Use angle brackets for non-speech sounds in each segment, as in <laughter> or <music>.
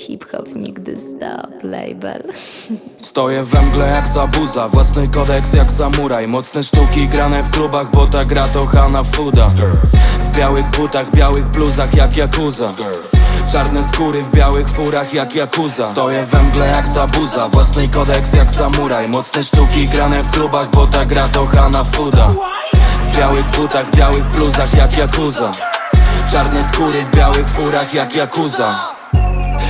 Hip-hop nigdy stop, label. <laughs> Stoję we mgle jak zabuza Własny kodeks jak samuraj. Mocne sztuki grane w klubach Bo ta gra to Hana Fuda. W białych butach, białych bluzach jak Yakuza. Czarne skóry w białych furach jak Yakuza. Stoję we mgle jak zabuza Własny kodeks jak samuraj. Mocne sztuki grane w klubach Bo ta gra to Hana Fuda. W białych butach, białych bluzach jak Yakuza Czarne skóry w białych furach jak Yakuza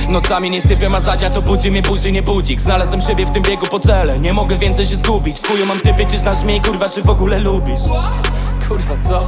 Nocami nie sypię, a za dnia to budzi mnie burzy, nie budzik Znalazłem siebie w tym biegu po cele Nie mogę więcej się zgubić chuju mam typie, czy znasz mnie, kurwa, czy w ogóle lubisz? Kurwa, co?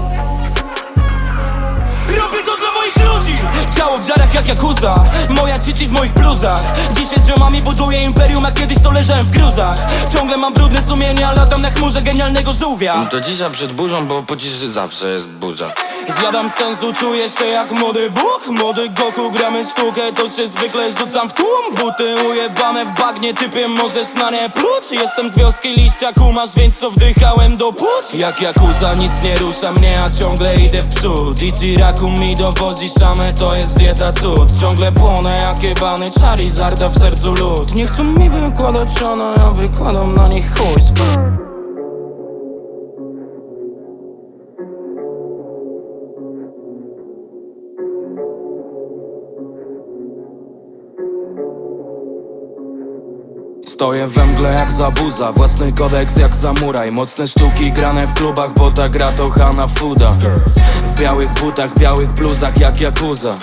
Robię to dla moich ludzi. Ciało w dziarach jak Yakuza. Moja dzieci w moich bluzach. Dzisiaj z ziomami buduję imperium, a kiedyś to leżałem w gruzach. Ciągle mam brudne sumienie, a latam na chmurze genialnego żółwia. To dzisiaj przed burzą, bo po ciszy zawsze jest burza. Zjadam sensu, czuję się jak młody Bóg. Młody Goku, gramy sztukę, to się zwykle rzucam w tłum. Buty ujebane w bagnie, typie możesz na nie pluć. Jestem z wioski liścia, kumasz, więc to wdychałem do płuc. Jak Yakuza, nic nie rusza mnie, a ciągle idę w przód. Ichiraku mi dowozi szamę, to jest dieta cud. Ciągle płonę jak jebany Charizarda w sercu lód. Nie chcą mi wykładać szana, ja wykładam na nich chuj Stoję we mgle jak zabuza. Własny kodeks jak samuraj. Mocne sztuki grane w klubach Bo ta gra to Hana Fuda. W białych butach, białych bluzach jak Yakuza.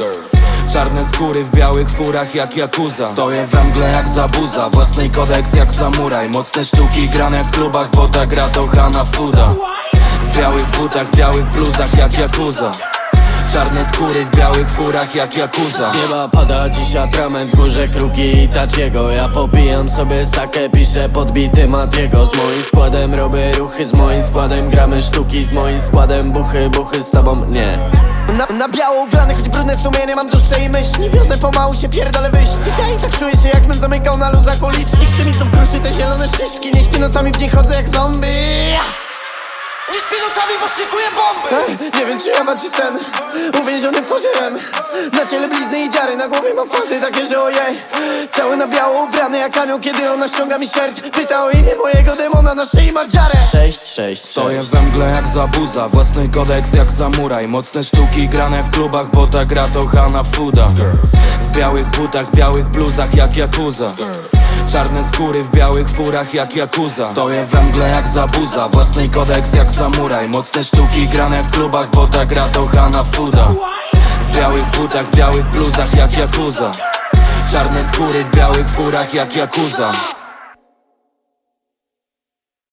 Czarne skóry w białych furach jak Yakuza. Stoję we mgle jak zabuza. Własny kodeks jak samuraj. Mocne sztuki grane w klubach Bo ta gra to Hana Fuda. W białych butach, białych bluzach jak Yakuza Czarne skóry w białych furach jak Yakuza. Z nieba pada dziś atrament w górze kruki i taciego Ja popijam sobie sakę, piszę podbity Matiego. Z moim składem robię ruchy, z moim składem gramy sztuki Z moim składem buchy, buchy z tobą nie. Na, na biało ubrany, choć brudne sumienie Mam duszę i myśli, wiozę pomału się pierdolę wyścig. Ja i tak czuję się jakbym zamykał na luzach ulicznik. Ekstremistów kruszy te zielone szyszki Nie śpię nocami w dzień chodzę jak zombie Nie śpię nocami, bo szykuję bomby! Nie wiem czy ja czy sen. Uwięziony pozierem Na ciele blizny i dziary Na głowie mam fazy takie, że ojej. Cały na biało ubrany jak anioł Kiedy ona ściąga mi sierść Pyta o imię mojego demona Na szyi ma dziarę. 6, 6, Stoję 6 we mgle jak zabuza Własny kodeks jak samuraj. Mocne sztuki grane w klubach Bo ta gra to Hana Fuda W białych butach, białych bluzach jak Yakuza. Czarne skóry w białych furach jak Yakuza. Stoję we mgle jak zabuza Własny kodeks jak samuraj. Mocne sztuki grane w klubach Bo ta gra to Hana Fuda. W białych butach, białych bluzach jak Yakuza. Czarne skóry w białych furach jak Yakuza